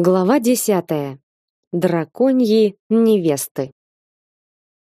Глава десятая. Драконьи невесты.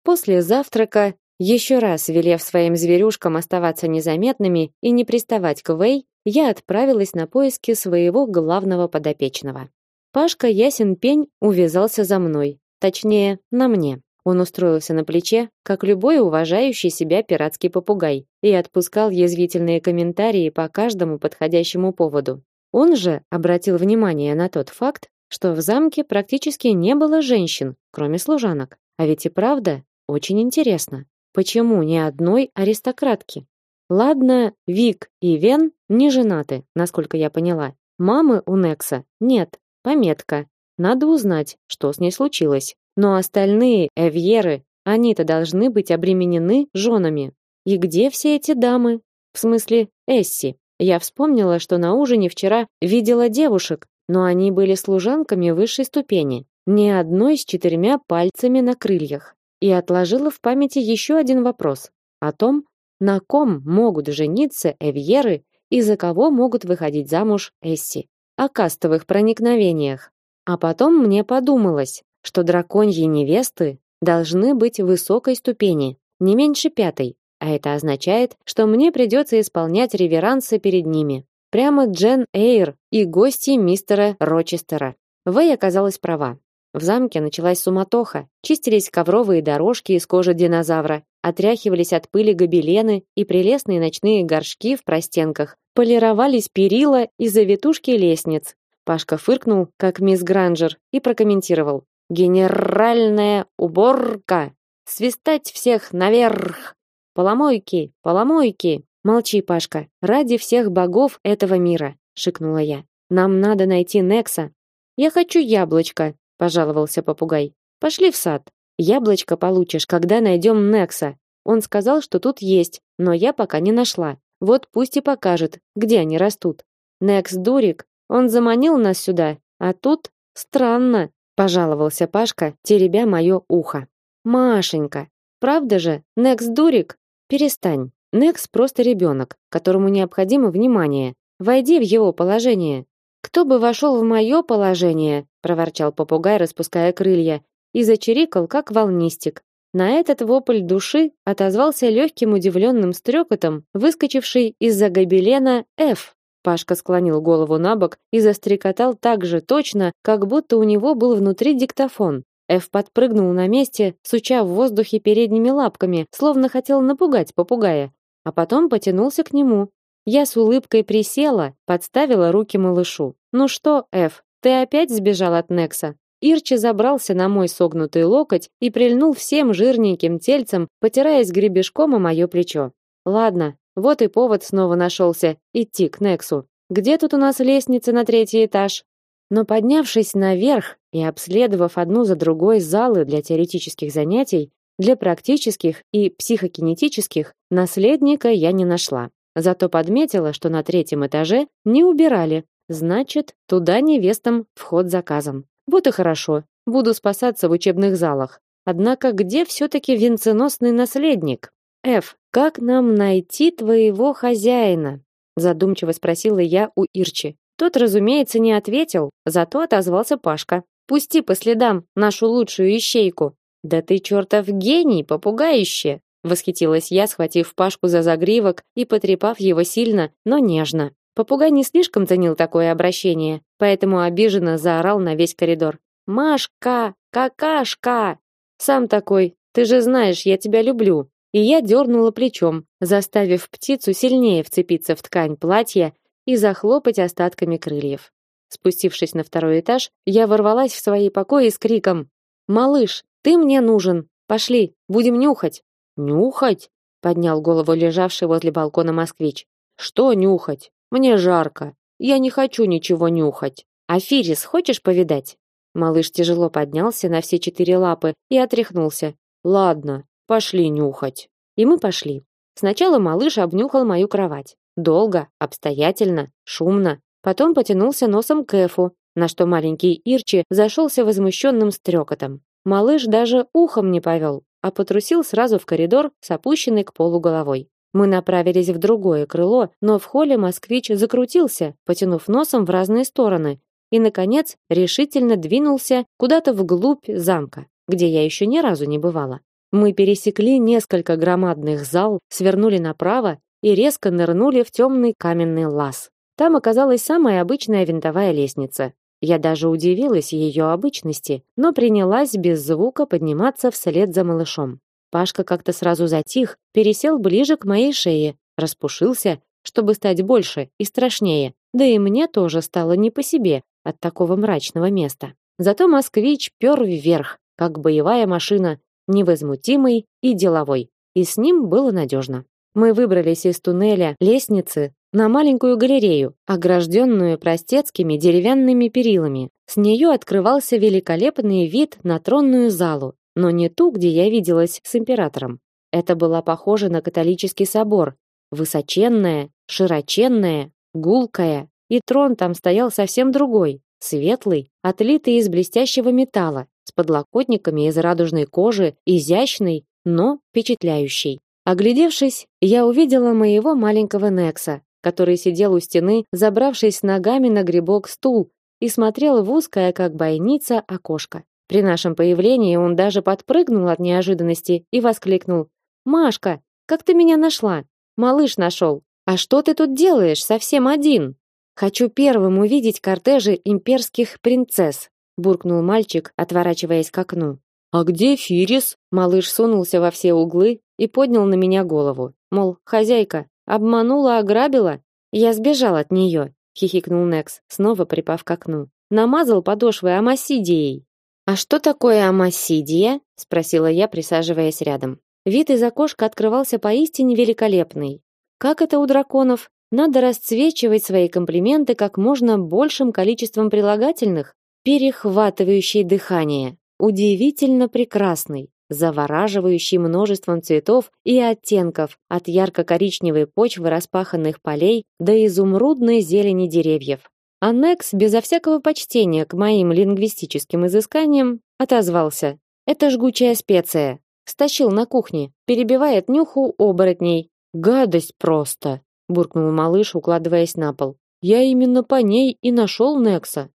После завтрака, еще раз велев своим зверюшкам оставаться незаметными и не приставать к Вэй, я отправилась на поиски своего главного подопечного. Пашка Ясен Пень увязался за мной, точнее, на мне. Он устроился на плече, как любой уважающий себя пиратский попугай, и отпускал язвительные комментарии по каждому подходящему поводу. Он же обратил внимание на тот факт, что в замке практически не было женщин, кроме служанок. А ведь и правда, очень интересно, почему ни одной аристократки? Ладно, Вик и Вен не женаты, насколько я поняла. Мамы у Некса нет, пометка. Надо узнать, что с ней случилось. Но остальные Эвьеры, они-то должны быть обременены женами. И где все эти дамы? В смысле, Эсси? Я вспомнила, что на ужине вчера видела девушек, но они были служанками высшей ступени, ни одной с четырьмя пальцами на крыльях. И отложила в памяти еще один вопрос о том, на ком могут жениться эвьеры и за кого могут выходить замуж эсси. О кастовых проникновениях. А потом мне подумалось, что драконьи невесты должны быть высокой ступени, не меньше пятой, а это означает, что мне придется исполнять реверансы перед ними. Прямо Джен Эйр и гости мистера Рочестера. Вэй оказалась права. В замке началась суматоха. Чистились ковровые дорожки из кожи динозавра, отряхивались от пыли гобелены и прелестные ночные горшки в простенках, полировались перила и завитушки лестниц. Пашка фыркнул, как мисс Гранжер, и прокомментировал: "Генеральная уборка! Свистать всех наверх!" Поломойки, поломойки. Молчи, Пашка. Ради всех богов этого мира, шикнула я. Нам надо найти Некса. Я хочу яблочко, пожаловался попугай. Пошли в сад. Яблочко получишь, когда найдем Некса. Он сказал, что тут есть, но я пока не нашла. Вот пусть и покажет, где они растут. Некс дурик, он заманил нас сюда, а тут странно, пожаловался Пашка, теребя мое ухо. Машенька, правда же, Некс дурик? Перестань. Некс просто ребенок, которому необходимо внимание. Войди в его положение. Кто бы вошел в мое положение, проворчал попугай, распуская крылья, и зачирикал, как волнистик. На этот вопль души отозвался легким удивленным стрекотом, выскочивший из-за гобелена F. Пашка склонил голову на бок и застрекотал так же точно, как будто у него был внутри диктофон. Эф подпрыгнул на месте, суча в воздухе передними лапками, словно хотел напугать попугая, а потом потянулся к нему. Я с улыбкой присела, подставила руки малышу. Ну что, Эф, ты опять сбежал от Некса? Ирчи забрался на мой согнутый локоть и прильнул всем жирненьким тельцем, потираясь гребешком о мое плечо. Ладно, вот и повод снова нашелся идти к Нексу. Где тут у нас лестница на третий этаж? Но поднявшись наверх и обследовав одну за другой залы для теоретических занятий, для практических и психокинетических, наследника я не нашла. Зато подметила, что на третьем этаже не убирали. Значит, туда невестам вход заказан. Вот и хорошо. Буду спасаться в учебных залах. Однако где все таки венценосный наследник? Ф, как нам найти твоего хозяина? задумчиво спросила я у Ирчи. Тот, разумеется, не ответил, зато отозвался Пашка. Пусти по следам нашу лучшую ищейку. Да ты чертов гений, попугаище, восхитилась я, схватив Пашку за загривок и потрепав его сильно, но нежно. Попугай не слишком ценил такое обращение, поэтому обиженно заорал на весь коридор: "Машка, какашка! Сам такой, ты же знаешь, я тебя люблю". И я дернула плечом, заставив птицу сильнее вцепиться в ткань платья и захлопать остатками крыльев. Спустившись на второй этаж, я ворвалась в свои покои с криком: "Малыш, ты мне нужен! Пошли, будем нюхать!" "Нюхать?" поднял голову лежавший возле балкона москвич. "Что нюхать? Мне жарко. Я не хочу ничего нюхать. Афирис хочешь повидать?" Малыш тяжело поднялся на все четыре лапы и отряхнулся. "Ладно, пошли нюхать." И мы пошли. Сначала малыш обнюхал мою кровать. Долго, обстоятельно, шумно. Потом потянулся носом к Эфу, на что маленький Ирчи зашелся возмущенным стрекотом. Малыш даже ухом не повел, а потрусил сразу в коридор с опущенной к полу головой. Мы направились в другое крыло, но в холле москвич закрутился, потянув носом в разные стороны, и наконец решительно двинулся куда-то вглубь замка, где я еще ни разу не бывала. Мы пересекли несколько громадных зал, свернули направо и резко нырнули в темный каменный лаз. Там оказалась самая обычная винтовая лестница. Я даже удивилась ее обычности, но принялась без звука подниматься вслед за малышом. Пашка как-то сразу затих, пересел ближе к моей шее, распушился, чтобы стать больше и страшнее. Да и мне тоже стало не по себе от такого мрачного места. Зато москвич пёр вверх, как боевая машина, невозмутимый и деловой. И с ним было надежно. Мы выбрались из туннеля лестницы на маленькую галерею, огражденную простецкими деревянными перилами. С нее открывался великолепный вид на тронную залу, но не ту, где я виделась с императором. Это была похожа на католический собор, высоченная, широченная, гулкая, и трон там стоял совсем другой, светлый, отлитый из блестящего металла, с подлокотниками из радужной кожи, изящный, но впечатляющий. Оглядевшись, я увидела моего маленького Некса, который сидел у стены, забравшись ногами на грибок стул и смотрел в узкое, как бойница, окошко. При нашем появлении он даже подпрыгнул от неожиданности и воскликнул: "Машка, как ты меня нашла? Малыш нашел. А что ты тут делаешь совсем один?" "Хочу первым увидеть кортежи имперских принцесс", буркнул мальчик, отворачиваясь к окну. А где Фирис? Малыш сунулся во все углы и поднял на меня голову. Мол, хозяйка, Обманула, ограбила? Я сбежал от нее, хихикнул Некс, снова припав к окну. Намазал подошвы амасидией. А что такое амасидия? спросила я, присаживаясь рядом. Вид из окошка открывался поистине великолепный. Как это у драконов? Надо расцвечивать свои комплименты как можно большим количеством прилагательных, перехватывающий дыхание, удивительно прекрасный, завораживающий множеством цветов и оттенков, от ярко-коричневой почвы распаханных полей до изумрудной зелени деревьев. Аннекс, безо всякого почтения к моим лингвистическим изысканиям, отозвался. «Это жгучая специя. Стащил на кухне. Перебивает нюху оборотней. Гадость просто!» буркнул малыш, укладываясь на пол. «Я именно по ней и нашел Некса».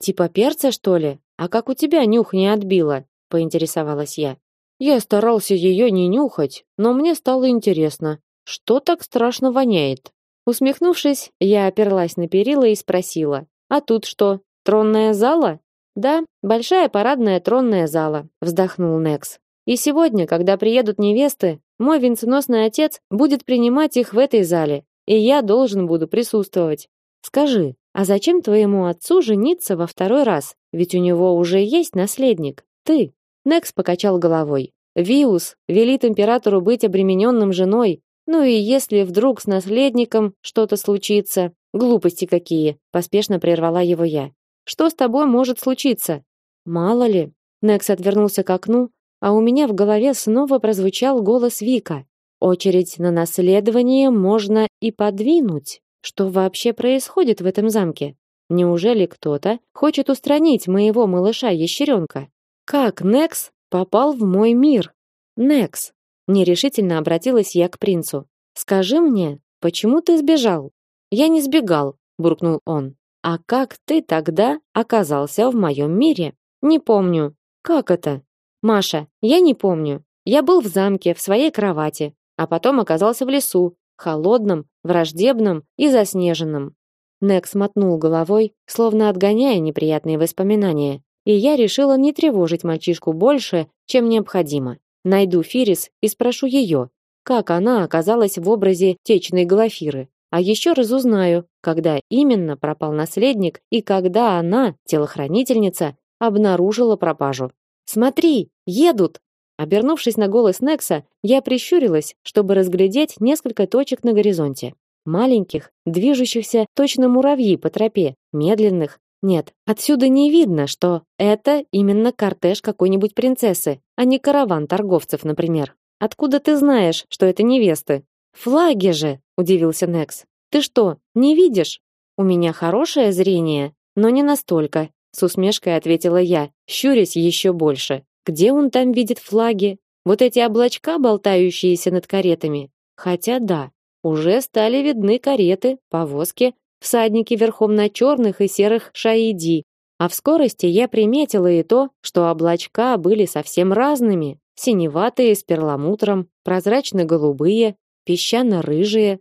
«Типа перца, что ли? А как у тебя нюх не отбило?» поинтересовалась я. Я старался ее не нюхать, но мне стало интересно, что так страшно воняет. Усмехнувшись, я оперлась на перила и спросила: "А тут что? Тронная зала?" "Да, большая парадная тронная зала", вздохнул Некс. "И сегодня, когда приедут невесты, мой венценосный отец будет принимать их в этой зале, и я должен буду присутствовать. Скажи, а зачем твоему отцу жениться во второй раз? Ведь у него уже есть наследник. Ты. Некс покачал головой. Виус велит императору быть обремененным женой. Ну и если вдруг с наследником что-то случится, глупости какие, поспешно прервала его я. Что с тобой может случиться? Мало ли. Некс отвернулся к окну, а у меня в голове снова прозвучал голос Вика. Очередь на наследование можно и подвинуть. Что вообще происходит в этом замке? Неужели кто-то хочет устранить моего малыша-ящеренка? Как Некс попал в мой мир? Некс, нерешительно обратилась я к принцу. Скажи мне, почему ты сбежал? Я не сбегал, буркнул он. А как ты тогда оказался в моем мире? Не помню. Как это? Маша, я не помню. Я был в замке, в своей кровати, а потом оказался в лесу, холодном, враждебном и заснеженном. Некс мотнул головой, словно отгоняя неприятные воспоминания и я решила не тревожить мальчишку больше, чем необходимо. Найду Фирис и спрошу ее, как она оказалась в образе течной Глафиры. А еще разузнаю, когда именно пропал наследник и когда она, телохранительница, обнаружила пропажу. Смотри, едут. Обернувшись на голос Некса, я прищурилась, чтобы разглядеть несколько точек на горизонте. Маленьких, движущихся точно муравьи по тропе, медленных, нет, отсюда не видно, что это именно кортеж какой-нибудь принцессы, а не караван торговцев, например. Откуда ты знаешь, что это невесты? Флаги же, удивился Некс. Ты что, не видишь? У меня хорошее зрение, но не настолько, с усмешкой ответила я, щурясь еще больше. Где он там видит флаги? Вот эти облачка, болтающиеся над каретами. Хотя да, уже стали видны кареты, повозки, всадники верхом на черных и серых шаиди. А в скорости я приметила и то, что облачка были совсем разными: синеватые с перламутром, прозрачно-голубые, песчано-рыжие.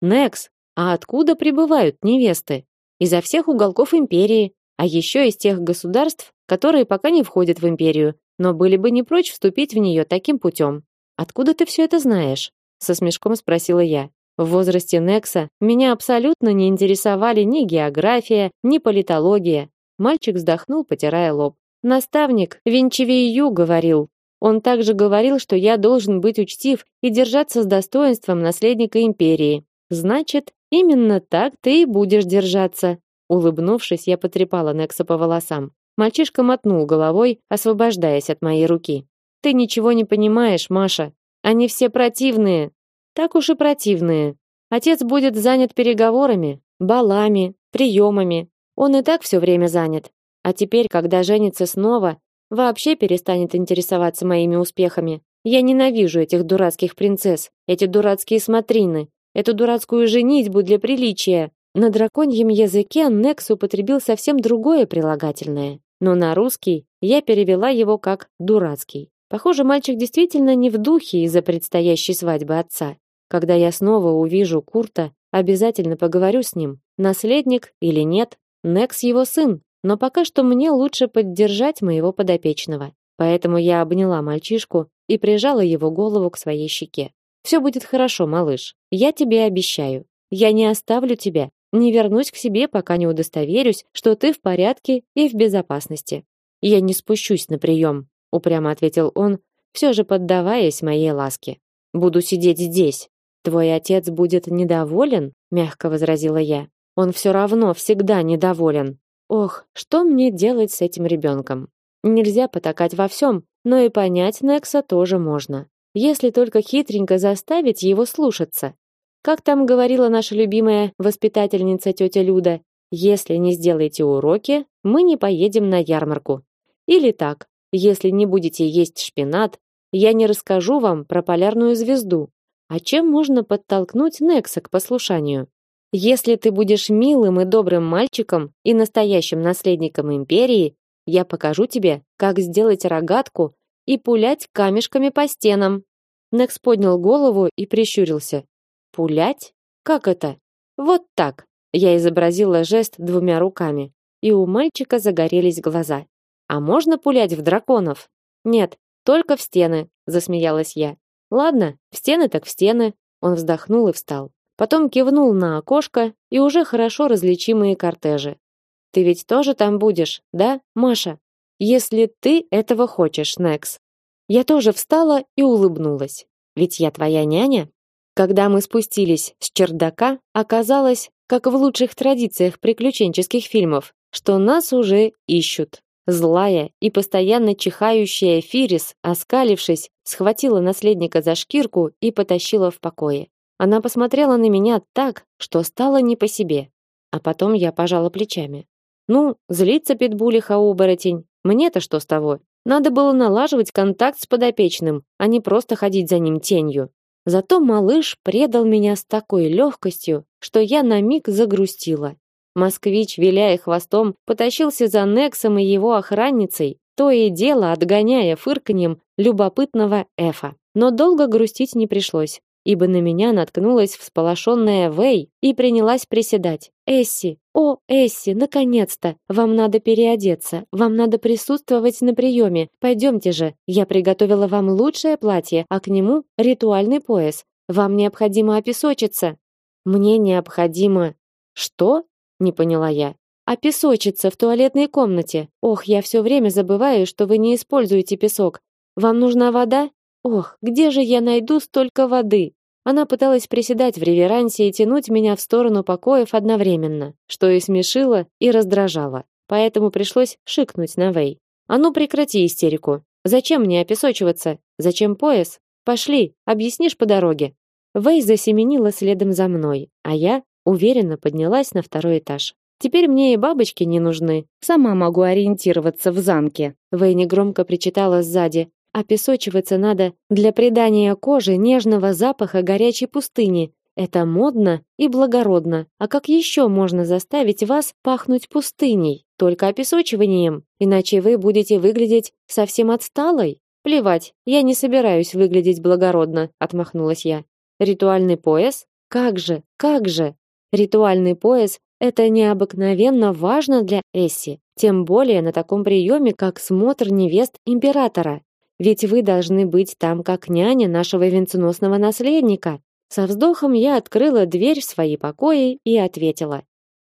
Некс, а откуда прибывают невесты? Изо всех уголков империи, а еще из тех государств, которые пока не входят в империю, но были бы не прочь вступить в нее таким путем. Откуда ты все это знаешь? со смешком спросила я. В возрасте Некса меня абсолютно не интересовали ни география, ни политология. Мальчик вздохнул, потирая лоб. Наставник Винчевию говорил. Он также говорил, что я должен быть учтив и держаться с достоинством наследника империи. Значит, именно так ты и будешь держаться. Улыбнувшись, я потрепала Некса по волосам. Мальчишка мотнул головой, освобождаясь от моей руки. Ты ничего не понимаешь, Маша. Они все противные. Так уж и противные. Отец будет занят переговорами, балами, приемами. Он и так все время занят. А теперь, когда женится снова, вообще перестанет интересоваться моими успехами. Я ненавижу этих дурацких принцесс, эти дурацкие смотрины, эту дурацкую женитьбу для приличия. На драконьем языке Некс употребил совсем другое прилагательное, но на русский я перевела его как дурацкий. Похоже, мальчик действительно не в духе из-за предстоящей свадьбы отца. Когда я снова увижу Курта, обязательно поговорю с ним. Наследник или нет, Некс его сын, но пока что мне лучше поддержать моего подопечного. Поэтому я обняла мальчишку и прижала его голову к своей щеке. Все будет хорошо, малыш. Я тебе обещаю. Я не оставлю тебя, не вернусь к себе, пока не удостоверюсь, что ты в порядке и в безопасности. Я не спущусь на прием упрямо ответил он, все же поддаваясь моей ласке. Буду сидеть здесь. Твой отец будет недоволен, мягко возразила я. Он все равно всегда недоволен. Ох, что мне делать с этим ребенком? Нельзя потакать во всем, но и понять Некса тоже можно, если только хитренько заставить его слушаться. Как там говорила наша любимая воспитательница тетя Люда, если не сделаете уроки, мы не поедем на ярмарку. Или так, если не будете есть шпинат, я не расскажу вам про полярную звезду. А чем можно подтолкнуть Некса к послушанию? Если ты будешь милым и добрым мальчиком и настоящим наследником империи, я покажу тебе, как сделать рогатку и пулять камешками по стенам. Некс поднял голову и прищурился. Пулять? Как это? Вот так. Я изобразила жест двумя руками, и у мальчика загорелись глаза. А можно пулять в драконов? Нет, только в стены, засмеялась я. Ладно, в стены так в стены. Он вздохнул и встал. Потом кивнул на окошко и уже хорошо различимые кортежи. Ты ведь тоже там будешь, да, Маша? Если ты этого хочешь, Некс. Я тоже встала и улыбнулась. Ведь я твоя няня. Когда мы спустились с чердака, оказалось, как в лучших традициях приключенческих фильмов, что нас уже ищут. Злая и постоянно чихающая Фирис, оскалившись, схватила наследника за шкирку и потащила в покое. Она посмотрела на меня так, что стало не по себе. А потом я пожала плечами. Ну, злится питбулиха-оборотень. Мне-то что с того? Надо было налаживать контакт с подопечным, а не просто ходить за ним тенью. Зато малыш предал меня с такой легкостью, что я на миг загрустила. Москвич, виляя хвостом, потащился за Нексом и его охранницей, то и дело отгоняя фырканьем любопытного Эфа. Но долго грустить не пришлось, ибо на меня наткнулась всполошенная Вэй и принялась приседать. «Эсси! О, Эсси, наконец-то! Вам надо переодеться, вам надо присутствовать на приеме. Пойдемте же, я приготовила вам лучшее платье, а к нему ритуальный пояс. Вам необходимо опесочиться». «Мне необходимо...» «Что?» Не поняла я. А песочица в туалетной комнате. Ох, я все время забываю, что вы не используете песок. Вам нужна вода? Ох, где же я найду столько воды? Она пыталась приседать в реверансе и тянуть меня в сторону покоев одновременно, что и смешило, и раздражало. Поэтому пришлось шикнуть на Вэй. А ну прекрати истерику. Зачем мне опесочиваться? Зачем пояс? Пошли, объяснишь по дороге. Вэй засеменила следом за мной, а я Уверенно поднялась на второй этаж. Теперь мне и бабочки не нужны. Сама могу ориентироваться в замке. Вейни громко причитала сзади. А песочиваться надо для придания коже нежного запаха горячей пустыни Это модно и благородно. А как еще можно заставить вас пахнуть пустыней? Только опесочиванием, иначе вы будете выглядеть совсем отсталой. Плевать, я не собираюсь выглядеть благородно, отмахнулась я. Ритуальный пояс? Как же? Как же? Ритуальный пояс это необыкновенно важно для Эсси, тем более на таком приеме, как смотр невест императора. Ведь вы должны быть там как няня нашего венценосного наследника. Со вздохом я открыла дверь в свои покои и ответила: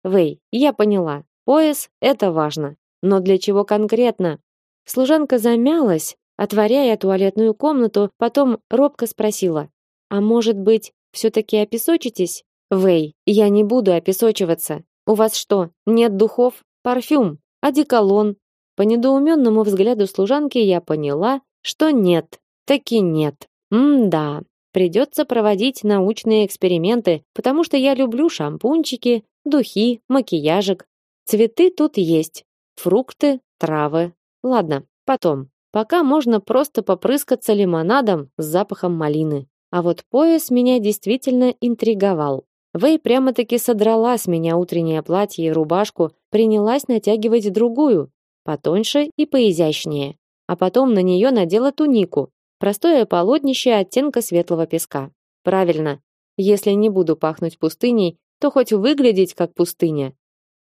"Вэй, я поняла. Пояс это важно, но для чего конкретно?" Служанка замялась, отворяя туалетную комнату, потом робко спросила: "А может быть, все таки опесочитесь?" Вэй, я не буду опесочиваться. У вас что, нет духов, парфюм, одеколон? По недоуменному взгляду служанки я поняла, что нет. Таки нет. М-да. Придется проводить научные эксперименты, потому что я люблю шампунчики, духи, макияжик. Цветы тут есть, фрукты, травы. Ладно, потом. Пока можно просто попрыскаться лимонадом с запахом малины. А вот пояс меня действительно интриговал. Вэй прямо-таки содрала с меня утреннее платье и рубашку, принялась натягивать другую, потоньше и поизящнее, а потом на нее надела тунику, простое полотнище оттенка светлого песка. Правильно. Если не буду пахнуть пустыней, то хоть выглядеть как пустыня.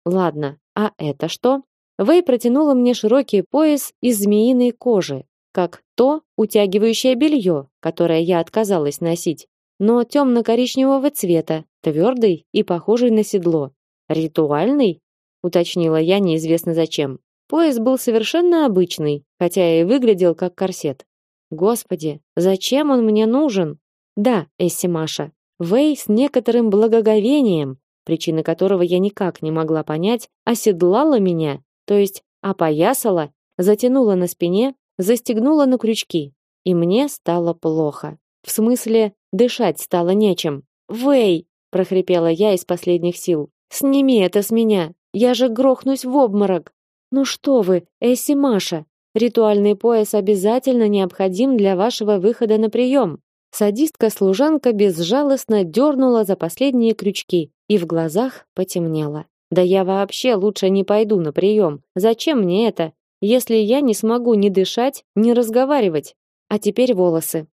Ладно, а это что? Вэй протянула мне широкий пояс из змеиной кожи, как то утягивающее белье, которое я отказалась носить, но темно-коричневого цвета, твердый и похожий на седло. Ритуальный? уточнила я неизвестно зачем. Пояс был совершенно обычный, хотя и выглядел как корсет. Господи, зачем он мне нужен? Да, Эсси Маша. Вэй с некоторым благоговением, причины которого я никак не могла понять, оседлала меня, то есть опоясала, затянула на спине, застегнула на крючки, и мне стало плохо. В смысле, дышать стало нечем. Вэй, прохрипела я из последних сил. Сними это с меня. Я же грохнусь в обморок. Ну что вы, Эсси Маша, ритуальный пояс обязательно необходим для вашего выхода на прием. Садистка-служанка безжалостно дернула за последние крючки, и в глазах потемнело. Да я вообще лучше не пойду на прием. Зачем мне это, если я не смогу ни дышать, ни разговаривать? А теперь волосы.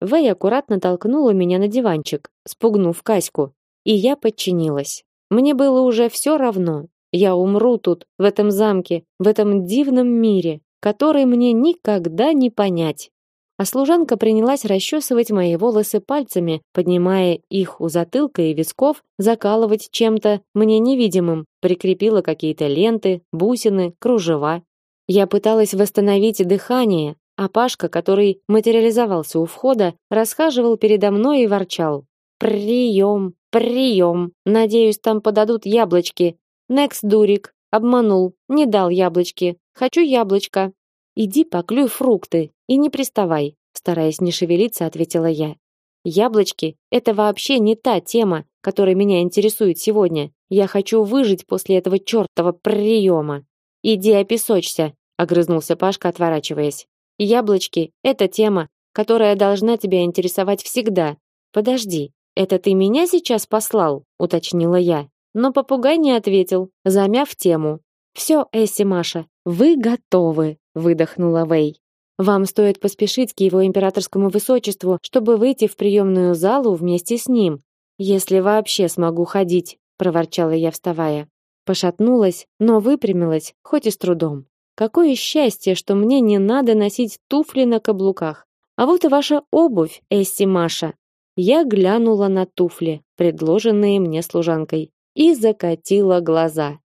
Вэй аккуратно толкнула меня на диванчик, спугнув Каську, и я подчинилась. Мне было уже все равно. Я умру тут, в этом замке, в этом дивном мире, который мне никогда не понять. А служанка принялась расчесывать мои волосы пальцами, поднимая их у затылка и висков, закалывать чем-то мне невидимым, прикрепила какие-то ленты, бусины, кружева. Я пыталась восстановить дыхание, а Пашка, который материализовался у входа, расхаживал передо мной и ворчал: "Прием, Прием. Надеюсь, там подадут яблочки. Некс дурик. Обманул. Не дал яблочки. Хочу яблочко. Иди поклюй фрукты и не приставай, стараясь не шевелиться, ответила я. Яблочки это вообще не та тема, которая меня интересует сегодня. Я хочу выжить после этого чёртова приема. Иди опесочься, огрызнулся Пашка, отворачиваясь. Яблочки это тема, которая должна тебя интересовать всегда. Подожди, это ты меня сейчас послал, уточнила я. Но попугай не ответил, замяв тему. Все, Эсси Маша, вы готовы, выдохнула Вэй. Вам стоит поспешить к его императорскому высочеству, чтобы выйти в приемную залу вместе с ним, если вообще смогу ходить, проворчала я, вставая. Пошатнулась, но выпрямилась, хоть и с трудом. Какое счастье, что мне не надо носить туфли на каблуках. А вот и ваша обувь, Эсси Маша. Я глянула на туфли, предложенные мне служанкой, и закатила глаза.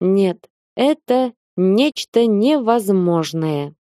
Нет, это нечто невозможное.